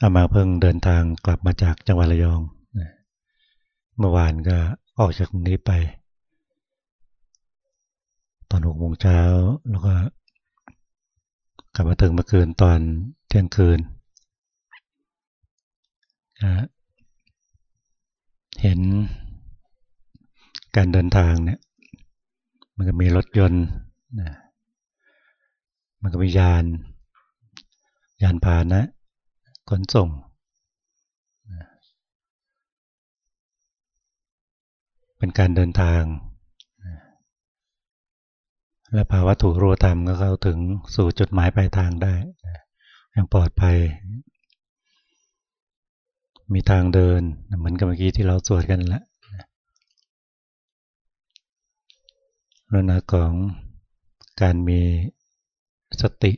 อามาเพิ่งเดินทางกลับมาจากจังหวัดระยอง เมื่อวานก็ออกจากตรงนี้ไป ตอนหกโมงเช้าแล้วก็ กลับมาถึงเมื่อคืนตอนเที่ยงคืน เห็นการเดินทางเนี่ย มันก็มีรถยนต์ มันก็มียาน ยานพาหนะ ขนส่ง เป็นการเดินทาง และภาวะถูกรู้ธรรมก็เข้าถึงสู่จุดหมายปลายทางได้อย่างปลอดภัย มีทางเดินเหมือนกับเมื่อกี้ที่เราสวดกันและลักษณะของการมีสติ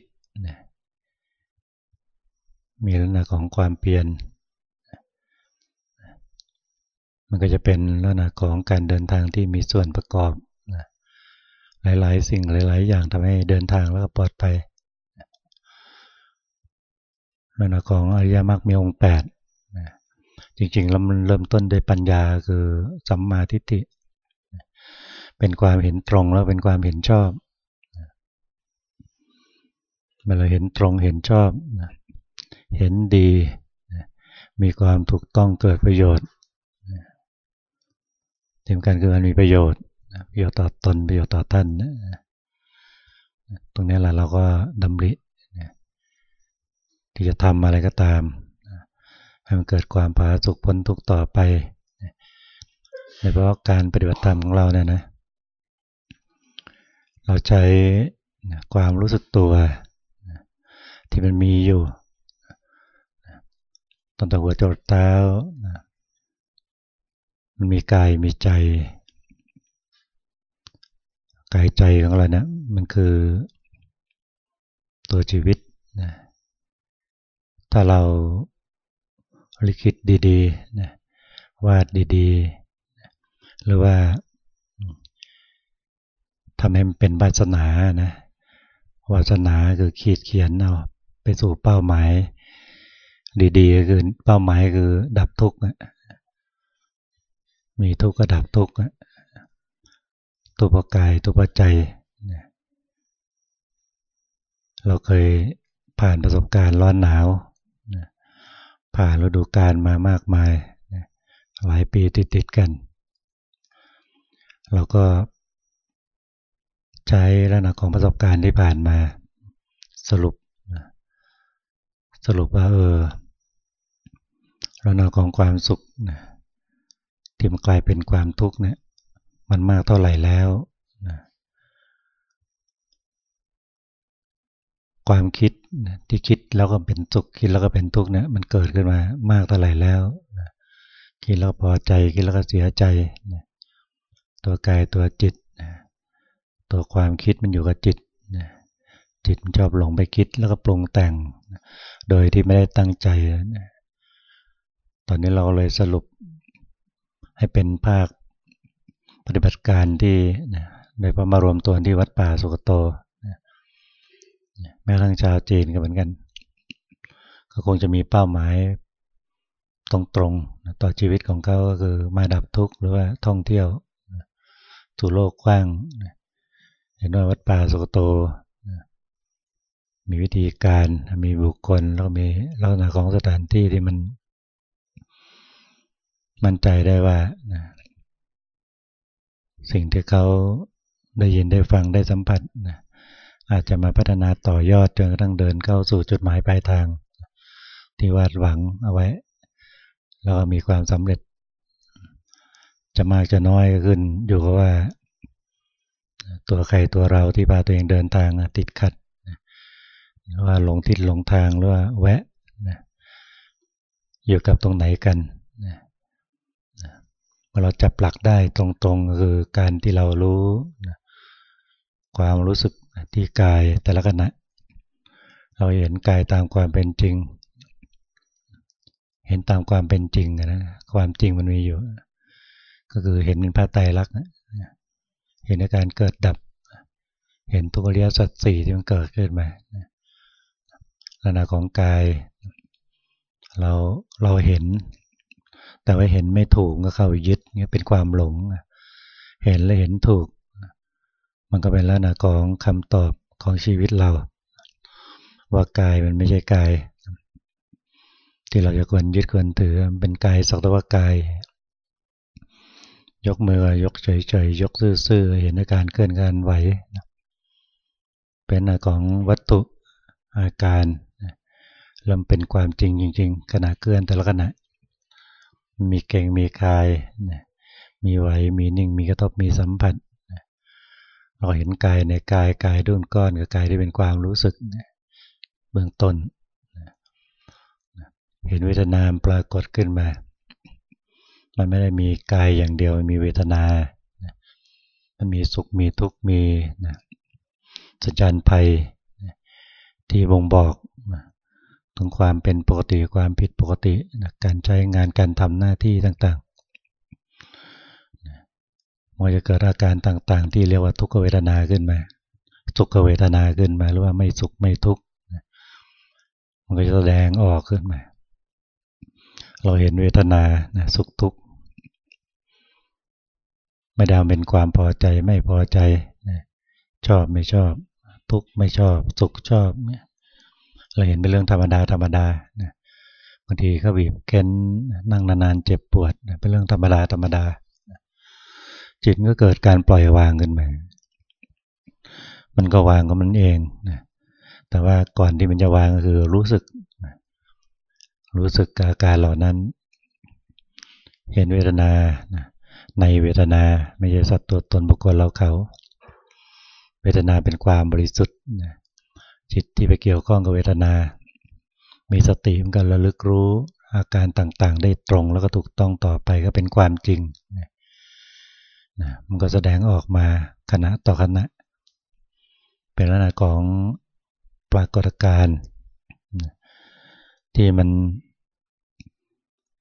มีลักษณะของความเปลี่ยน มันก็จะเป็นลักษณะของการเดินทางที่มีส่วนประกอบหลาย ๆ สิ่งหลาย ๆ อย่างทำให้เดินทางแล้วก็ปลอดภัยลักษณะของอริยมรรคมีองค์แปดจริงๆแล้วมันเริ่มต้นด้วยปัญญาคือสัมมาทิฏฐิเป็นความเห็นตรงแล้วเป็นความเห็นชอบเมื่อเราเห็นตรงเห็นชอบ เห็นดี มีความถูกต้องเกิดประโยชน์ทีมกันคือมันมีประโยชน์ประโยชน์ต่อตนประโยชน์ต่อท่านตรงนี้แหละเราก็ดำริที่จะทำอะไรก็ตามให้มันเกิดความผาสุกพ้นทุกต่อไปในเพราะการปฏิบัติธรรมของเราเนี่ยนะ เราใช้ความรู้สึกตัวที่มันมีอยู่ ตั้งแต่หัวจรดเท้ามันมีกายมีใจ กายใจของเราเนะี่ยมันคือตัวชีวิตนะถ้าเราลิขิตดีๆนะวาดดีๆ หรือว่าทำให้มันเป็นวาสนานะวาสนาคือขีดเขียนเอาไปสู่เป้าหมาย ดีๆคือเป้าหมายคือดับทุกข์มีทุกข์ก็ดับทุกข์ตัวปกายตัวปัจจัยเราเคยผ่านประสบการณ์ร้อนหนาวผ่านฤดูกาลมามากมายหลายปีติดๆกัน เราก็ใช้ลักษณะของประสบการณ์ที่ผ่านมาสรุปสรุปว่าเออ ลักษณะของความสุขที่มันกลายเป็นความทุกข์เนี่ยมันมากเท่าไหร่แล้วความคิดที่คิดแล้วก็เป็นสุขคิดแล้วก็เป็นทุกข์เนี่ยมันเกิดขึ้นมามากเท่าไหร่แล้วคิดแล้วพอใจคิดแล้วก็เสียใจตัวกายตัวจิตตัวความคิดมันอยู่กับจิตจิตมันชอบหลงไปคิดแล้วก็ปรุงแต่งโดยที่ไม่ได้ตั้งใจ ตอนนี้เราเลยสรุปให้เป็นภาคปฏิบัติการที่โดยพอมารวมตัวที่วัดป่าสุกโต แม้ทั้งชาวจีนก็เหมือนกัน ก็คงจะมีเป้าหมายตรงๆต่อชีวิตของเขาก็คือมาดับทุกข์หรือว่าท่องเที่ยวสู่โลกกว้าง เห็นว่าวัดป่าสุกโต มีวิธีการมีบุคคลแล้วมีลักษณะของสถานที่ที่มัน มั่นใจได้ว่าสิ่งที่เขาได้ยินได้ฟังได้สัมผัสอาจจะมาพัฒนาต่อยอดจนกระทั่งเดินเข้าสู่จุดหมายปลายทาง ที่วาดหวังเอาไว้ แล้วก็มีความสำเร็จ จะมากจะน้อยขึ้น อยู่กับว่า ตัวใครตัวเราที่พาตัวเองเดินทางติดขัดว่าหลงทิศหลงทางหรือว่าแวะอยู่กับตรงไหนกัน อเราจับหลักได้ตรงๆคือการที่เรารู้ความรู้สึกที่กายแต่ละขณะเราเห็นกายตามความเป็นจริง เห็นตามความเป็นจริงนะความจริงมันมีอยู่ ก็คือเห็นเป็นพระไตรลักษณ์เห็นอาการเกิดดับ เห็นทุกอริยสัจสี่ที่มันเกิดขึ้นมาลักษณะของกาย เราเราเห็น แต่ว่าเห็นไม่ถูกก็เข้ายึดเนี่ยเป็นความหลง เห็นและเห็นถูก มันก็เป็นลักษณะของคำตอบของชีวิตเรา ว่ากายมันไม่ใช่กาย ที่เราจะควรยึดควรถือเป็นกายสักแต่ว่ากาย ยกมือยกเฉยๆยกซื่อๆเห็นอาการเคลื่อนการไหวเป็นอาของวัตถุอาการเริ่มเป็นความจริงจริง ๆ ขณะเคลื่อนแต่ละขณะ มีเก่งมีกายมีไหวมีนิ่งมีกระทบมีสัมผัสเราเห็นกายในกายกายดุนก้อนกับกายที่เป็นความรู้สึกเบื้องต้นเห็นเวทนาปรากฏขึ้นมา มันไม่ได้มีกายอย่างเดียวมีเวทนา มันมีสุขมีทุกข์มีสัญญาณภัยที่บ่งบอก ถึงความเป็นปกติความผิดปกติการใช้งานการทำหน้าที่ต่างๆมันจะเกิดอาการต่างๆ ที่เรียกว่าทุกขเวทนาขึ้นมา สุขเวทนาขึ้นมาหรือว่าไม่สุขไม่ทุกข์มันก็จะแสดงออกขึ้นมา เราเห็นเวทนาสุขทุกข์ไม่ได้เป็นความพอใจไม่พอใจชอบไม่ชอบ ทุกข์ไม่ชอบ สุขชอบเนี่ย เราเห็นเป็นเรื่องธรรมดาธรรมดาบางทีเขาบีบเค้นนั่งนานๆเจ็บปวดเป็นเรื่องธรรมดาธรรมดา จิตก็เกิดการปล่อยวางขึ้นมามันก็วางของมันเองนะแต่ว่าก่อนที่มันจะวางก็คือรู้สึก รู้สึกอาการเหล่านั้น เห็นเวทนาในเวทนาไม่ใช่สัตว์ตัวตนบุคคลเราเขา เวทนาเป็นความบริสุทธิ์ จิตที่ไปเกี่ยวข้องกับเวทนา มีสติมันก็ระลึกรู้อาการต่างๆ ได้ตรงแล้วก็ถูกต้องต่อไปก็เป็นความจริงนะมันก็แสดงออกมาขณะต่อขณะ เป็นลักษณะของปรากฏการณ์ที่มัน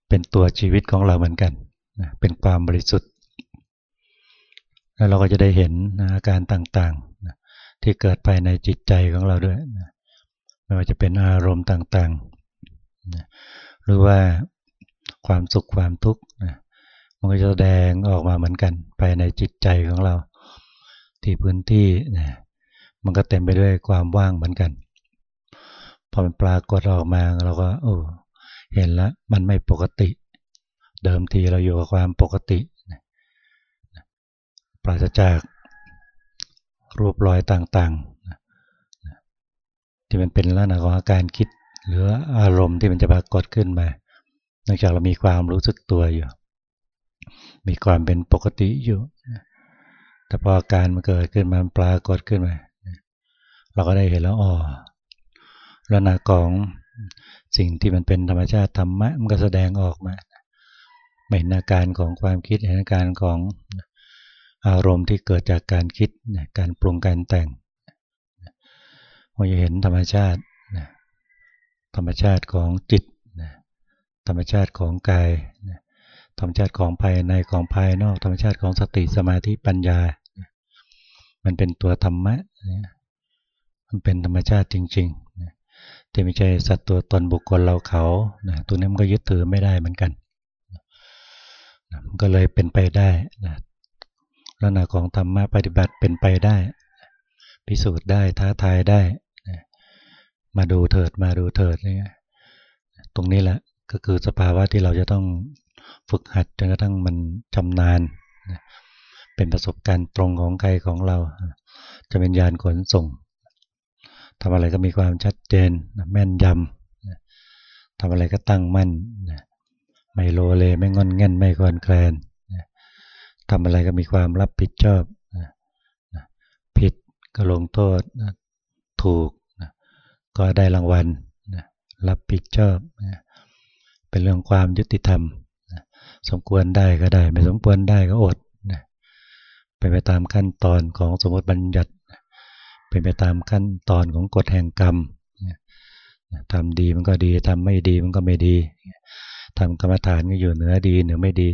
เป็นตัวชีวิตของเราเหมือนกันเป็นความบริสุทธิ์ แล้วเราก็จะได้เห็นอาการต่างๆ ที่เกิดภายในจิตใจของเราด้วยไม่ว่าจะเป็นอารมณ์ต่างๆ หรือว่าความสุขความทุกข์มันก็จะแสดงออกมาเหมือนกันภายในจิตใจของเรา ที่พื้นที่มันก็เต็มไปด้วยความว่างเหมือนกัน พอมันปรากฏออกมาเราก็โอ้เห็นแล้วมันไม่ปกติ เดิมทีเราอยู่กับความปกติปราศจาก รูปรอยต่างๆที่มันเป็นลักษณะของอาการคิดหรืออารมณ์ที่มันจะปรากฏขึ้นมาเนื่องจากเรามีความรู้สึกตัวอยู่ มีความเป็นปกติอยู่ แต่พออาการมันเกิดขึ้นมาปรากฏขึ้นมา เราก็ได้เห็นแล้วอ๋อลักษณะของสิ่งที่มันเป็นธรรมชาติธรรมะมันก็แสดงออกมาเห็นอาการของความคิดเห็นอาการของ อารมณ์ที่เกิดจากการคิดการปรุงการแต่งเราจะเห็นธรรมชาติธรรมชาติของจิตธรรมชาติของกายธรรมชาติของภายในของภายนอก ธรรมชาติของสติสมาธิปัญญา มันเป็นตัวธรรมะมันเป็นธรรมชาติจริงๆที่ไม่ใช่สัตว์ตัวตนบุคคลเราเขาตัวนี้มันก็ยึดถือไม่ได้เหมือนกันมันก็เลยเป็นไปได้ ลักษณะของธรรมะปฏิบัติเป็นไปได้ พิสูจน์ได้ท้าทายได้มาดูเถิดมาดูเถิดนี่ตรงนี้แหละก็คือสภาวะที่เราจะต้องฝึกหัดจนกระทั่งมันชำนาญเป็นประสบการณ์ตรงของใครของเรา จะเป็นญาณขนส่งทำอะไรก็มีความชัดเจนแม่นยำทำอะไรก็ตั้งมั่นไม่โลเลไม่งอนเง่นไม่คอนแคลน ทำอะไรก็มีความรับผิดชอบ ผิดก็ลงโทษ ถูกก็ได้รางวัล รับผิดชอบ เป็นเรื่องความยุติธรรม สมควรได้ก็ได้ ไม่สมควรได้ก็อดไปไปตามขั้นตอนของสมมติบัญญัติ เป็นไปตามขั้นตอนของกฎแห่งกรรมทำดีมันก็ดีทำไม่ดีมันก็ไม่ดีทำกรรมฐานก็อยู่เหนือดีเหนือไม่ดี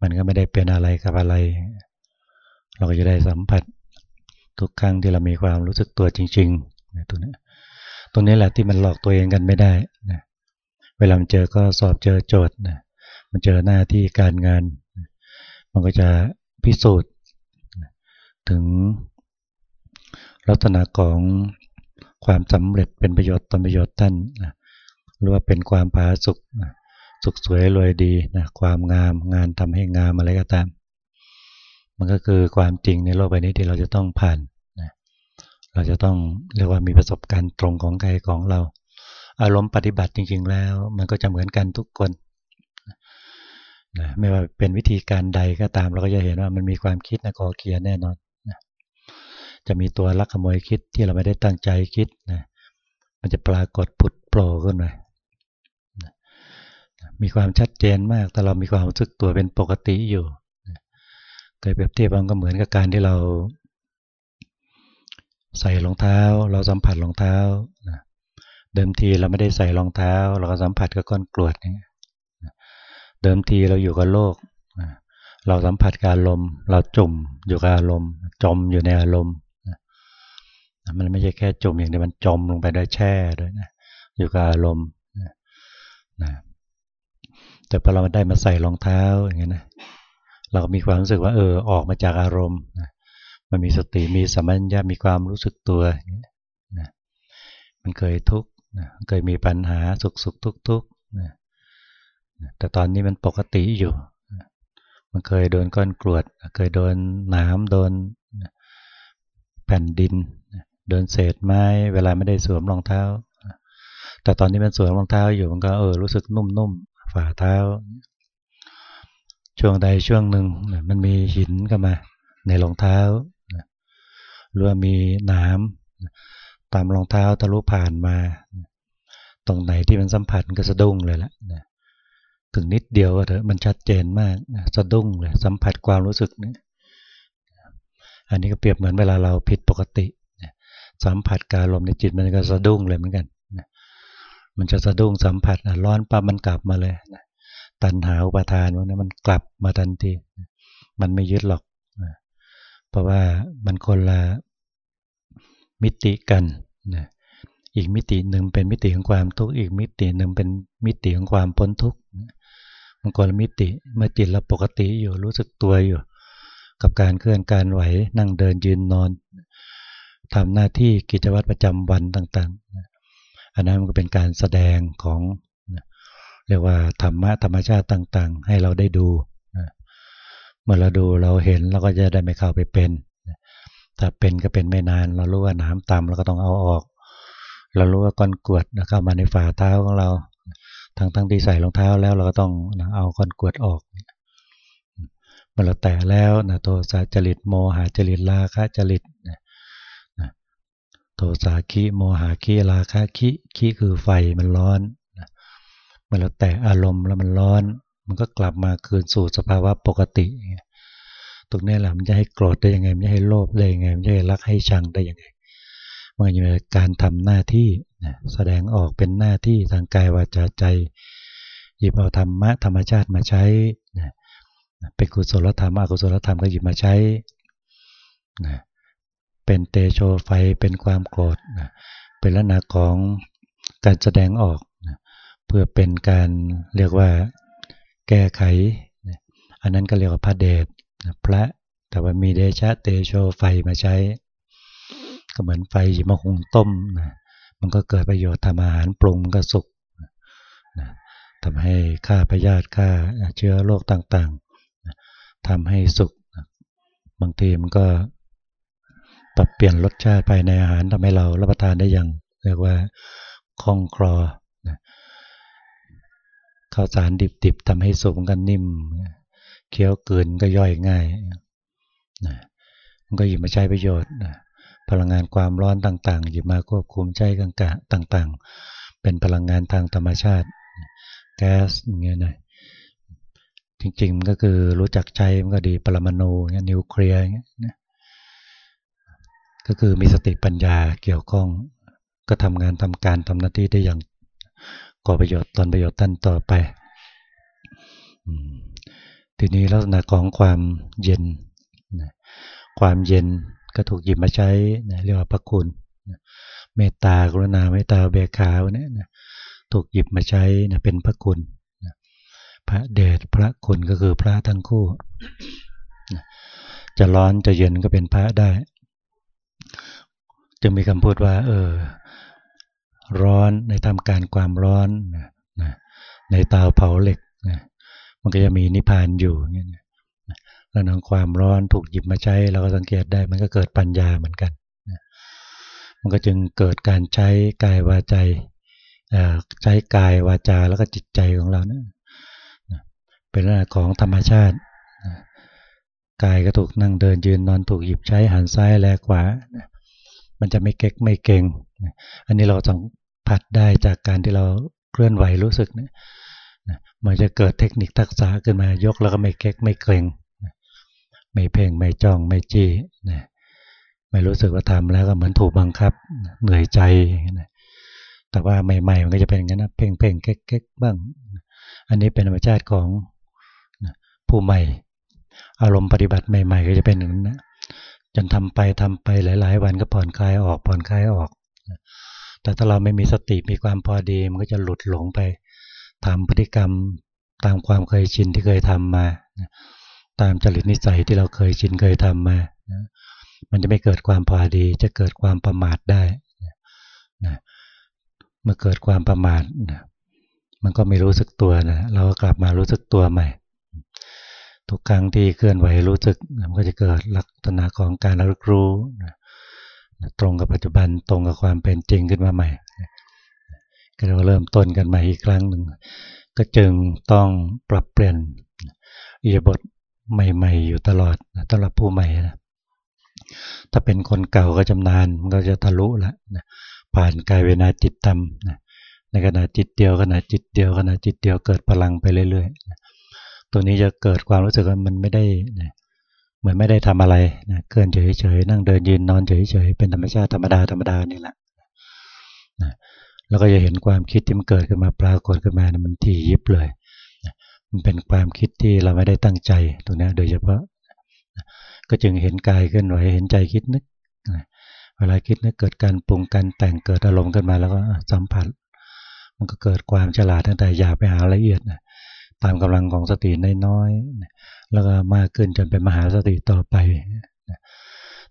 มันก็ไม่ได้เป็นอะไรกับอะไร เราก็จะได้สัมผัสทุกครั้งที่เรามีความรู้สึกตัวจริงๆนะตรงนี้ตรงนี้แหละที่มันหลอกตัวเองกันไม่ได้นะเวลามันเจอก็สอบเจอโจทย์นะมันเจอหน้าที่การงาน มันก็จะพิสูจน์ถึงลักษณะของความสำเร็จเป็นประโยชน์ตนประโยชน์ท่านนะหรือว่าเป็นความผาสุกนะ สุขสวยรวยดีนะความงามงานทำให้งามอะไรก็ตาม มันก็คือความจริงในโลกใบนี้ที่เราจะต้องผ่านนะเราจะต้องเรียกว่ามีประสบการณ์ตรงของใครของเรา อารมณ์ปฏิบัติจริง ๆ แล้ว มันก็จะเหมือนกันทุกคนนะไม่ว่าเป็นวิธีการใดก็ตามเราก็จะเห็นว่ามันมีความคิดนะกอเคียแน่นอนนะจะมีตัวลักขโมยคิดที่เราไม่ได้ตั้งใจคิดนะมันจะปรากฏผุดโผล่ขึ้นมา มีความชัดเจนมาก แต่เรามีความรู้สึกตัวเป็นปกติอยู่เคยเปรียบเทียบมันก็เหมือนกับการที่เรา ใส่รองเท้า เราสัมผัสรองเท้าเดิมทีเราไม่ได้ใส่รองเท้า เราก็สัมผัสกับก้อนกรวดนี่เดิมทีเราอยู่กับโลก เราสัมผัสกับอารมณ์ เราจมอยู่กับอารมณ์ จมอยู่ในอารมณ์มันไม่ใช่แค่จมอย่างเดียวมันจมลงไปด้วยแช่ด้วยนะอยู่กับอารมณ์นะ แต่พอเราได้มาใส่รองเท้าอย่างเงี้ยนะเราก็มีความรู้สึกว่าเออออกมาจากอารมณ์มันมีสติมีสัมผัสญามีความรู้สึกตัวนะมันเคยทุกข์เคยมีปัญหาสุขสุขทุกทุกนะแต่ตอนนี้มันปกติอยู่ มันเคยโดนก้อนกรวด เคยโดนน้ำโดนแผ่นดิน โดนเศษไม้เวลาไม่ได้สวมรองเท้า แต่ตอนนี้มันสวมรองเท้าอยู่มันก็เออรู้สึกนุ่มๆ ฝ่าเท้า ช่วงใดช่วงหนึ่งมันมีหินเข้ามาในรองเท้าหรือว่ามีน้ำตามรองเท้าทะลุผ่านมา ตรงไหนที่มันสัมผัสก็สะดุ้งเลยละถึงนิดเดียวเถอะมันชัดเจนมากสะดุ้งเลยสัมผัสความรู้สึกนี้อันนี้ก็เปรียบเหมือนเวลาเราผิดปกติ สัมผัสการลมในจิตมันก็สะดุ้งเลยเหมือนกัน มันจะสะดุ้งสัมผัสร้อนปั๊บมันกลับมาเลยตันหาอุปทานพวกนี้มันกลับมาทันที มันไม่ยึดหรอก เพราะว่ามันคนละมิติกันนะอีกมิติหนึ่งเป็นมิติของความทุกข์ อีกมิติหนึ่งเป็นมิติของความพ้นทุกข์ มันคนละมิติ เมื่อจิตเราปกติอยู่รู้สึกตัวอยู่ กับการเคลื่อนการไหวนั่งเดินยืนนอนทำหน้าที่กิจวัตรประจำวันต่าง ๆ อันนั้นมันก็เป็นการแสดงของเรียกว่าธรรมะธรรมชาติต่าง ๆ ให้เราได้ดูเมื่อเราดูเราเห็นเราก็จะได้ไม่เข้าไปเป็นถ้าเป็นก็เป็นไม่นาน เรารู้ว่าน้ำต่ำเราก็ต้องเอาออก เรารู้ว่าก้อนกวดเข้ามาในฝ่าเท้าของเราทั้งทั้งที่ใส่รองเท้าแล้วเราก็ต้องเอาก้อนกวดออกเมื่อเราแตะแล้วนะโทสะจริตโมหะจริตราคะจริตนะ โทสาคิโมหาคิราคะคิคิคือไฟมันร้อนเมื่อเราแตะอารมณ์แล้วมันร้อน มันก็กลับมาคืนสู่สภาวะปกติ ตรงนี้แหละมันจะให้โกรธได้ยังไง มันจะให้โลภได้ยังไง มันจะให้รักให้ชังได้ยังไง มันจะเป็นการทำหน้าที่แสดงออกเป็นหน้าที่ทางกายวาจาใจ หยิบเอาธรรมะธรรมชาติมาใช้ เป็นกุศลธรรมอกุศลธรรมก็หยิบมาใช้ เป็นเตโชไฟเป็นความโกรธเป็นลักษณะของการแสดงออกเพื่อเป็นการเรียกว่าแก้ไขอันนั้นก็เรียกว่าพระเดชพระแต่ว่ามีเดชะเตโชไฟมาใช้ ก็เหมือนไฟยิบมาหุงต้มนะมันก็เกิดประโยชน์ทำอาหารปรุงมันก็สุกนะทำให้ฆ่าพยาธิฆ่าเชื้อโรคต่างๆทำให้สุกบางทีมันก็ ปรับเปลี่ยนรสชาติภายในอาหารทำให้เรารับประทานได้อย่างเรียกว่าคล่องคลอข้าวสารดิบๆทำให้สุกกันนิ่มเคี้ยวเกินก็ย่อยง่ายมันก็หยิบมาใช้ประโยชน์พลังงานความร้อนต่าง ๆ หยิบมาควบคุมใช้กังกะต่างๆ เป็นพลังงานทางธรรมชาติแก๊สอย่างเงี้ยนะจริงๆมันก็คือรู้จักใช้มันก็ดีปรมาณูนิวเคลียร์เงี้ย ก็คือมีสติปัญญาเกี่ยวข้อง ก็ทำงานทำการทำหน้าที่ได้อย่างก่อประโยชน์ตนประโยชน์ท่านต่อไปทีนี้ลักษณะของความเย็น ความเย็นก็ถูกหยิบมาใช้เรียกว่าพระคุณเมตตากรุณาเมตตาเบกขาเนี่ยถูกหยิบมาใช้เป็นพระคุณพระเดชพระคุณก็คือพระทั้งคู่ จะร้อนจะเย็นก็เป็นพระได้ จึงมีคำพูดว่า เออ ร้อนในทำการความร้อนนะในเตาเผาเหล็กนะมันก็จะมีนิพพานอยู่เงี้ยแล้วนองความร้อนถูกหยิบมาใช้ เราก็สังเกตได้มันก็เกิดปัญญาเหมือนกันนะมันก็จึงเกิดการใช้กายวาใจใช้กายวาจาแล้วก็จิตใจของเรานะเป็นเรื่องของธรรมชาติกายก็ถูกนั่งเดินยืนนอนถูกหยิบใช้หันซ้ายแลขวา มันจะไม่เก๊กไม่เก่ง อันนี้เราต้องผัดได้จากการที่เราเคลื่อนไหวรู้สึกเนี่ยมันจะเกิดเทคนิคทักษะขึ้นมายกแล้วก็ไม่เก๊กไม่เกรงไม่เพ่งไม่จ้องไม่จี้ไม่รู้สึกว่าทำแล้วก็เหมือนถูกบังคับ เหนื่อยใจแต่ว่าใหม่ๆมันก็จะเป็นอย่างนั้นนะเพ่งเพ่งเก๊กเก๊กบ้าง อันนี้เป็นธรรมชาติของผู้ใหม่ อารมณ์ปฏิบัติใหม่ ๆ ก็จะเป็นอย่างนั้นนะ จนทำไปทำไปหลาย ๆ วันก็ผ่อนคลายออกผ่อนคลายออก แต่ถ้าเราไม่มีสติมีความพอดีมันก็จะหลุดหลงไปทำพฤติกรรมตามความเคยชินที่เคยทำมา ตามจริตนิสัยที่เราเคยชินเคยทำมา มันจะไม่เกิดความพอดีจะเกิดความประมาทได้เมื่อเกิดความประมาทมันก็ไม่รู้สึกตัวนะเราก็กลับมารู้สึกตัวใหม่ ทุกครั้งที่เคลื่อนไหวรู้สึกมันก็จะเกิดลักษณะของการระลึกรู้ตรงกับปัจจุบันตรงกับความเป็นจริงขึ้นมาใหม่ ก็เราเริ่มต้นกันใหม่อีกครั้งหนึ่งก็จึงต้องปรับเปลี่ยนอิยบทใหม่ ๆ อยู่ตลอดสำหรับผู้ใหม่นะถ้าเป็นคนเก่าก็จำนานมันก็จะทะลุละผ่านกายเวนาจิตตำในขณะจิตเดียวขณะจิตเดียวขณะจิตเดียวเกิดพลังไปเรื่อยๆ ตัวนี้จะเกิดความรู้สึกว่ามันไม่ได้เหมือนไม่ได้ทำอะไรนะเคลื่อนเฉยๆนั่งเดินยืนนอนเฉยๆเป็นธรรมชาติธรรมดาธรรมดานี่แหละนะแล้วก็จะเห็นความคิดที่มันเกิดขึ้นมาปรากฏขึ้นมานะมันถี่ยิบเลยนะมันเป็นความคิดที่เราไม่ได้ตั้งใจตรงนี้โดยเฉพาะนะก็จึงเห็นกายเคลื่อนไหวเห็นใจคิดนึกนะเวลาคิดนึกเกิดการปรุงการแต่งเกิดอารมณ์ขึ้นมาแล้วก็สัมผัส มันก็เกิดความฉลาดตั้งแต่อยากไปหาละเอียดนะ ตามกำลังของสติน้อยๆแล้วก็มากขึ้นจนเป็นมหาสติต่อไป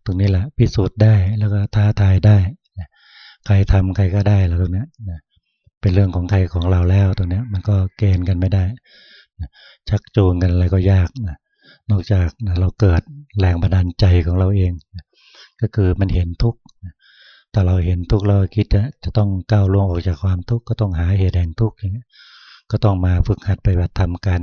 ตรงนี้แหละพิสูจน์ได้แล้วก็ท้าทายได้ใครทำใครก็ได้แล้วตรงนี้เป็นเรื่องของใครของเราแล้วตรงนี้มันก็เกณฑ์กันไม่ได้ ชักจูงกันอะไรก็ยากนะนอกจากเราเกิดแรงบันดาลใจของเราเอง ก็คือมันเห็นทุกข์แต่เราเห็นทุกข์เราคิดจะต้องก้าวล่วงออกจากความทุกข์ก็ต้องหาเหตุแห่งทุกข์อย่างนี้ ก็ต้องมาฝึกหัดไปบัติธรรมกัน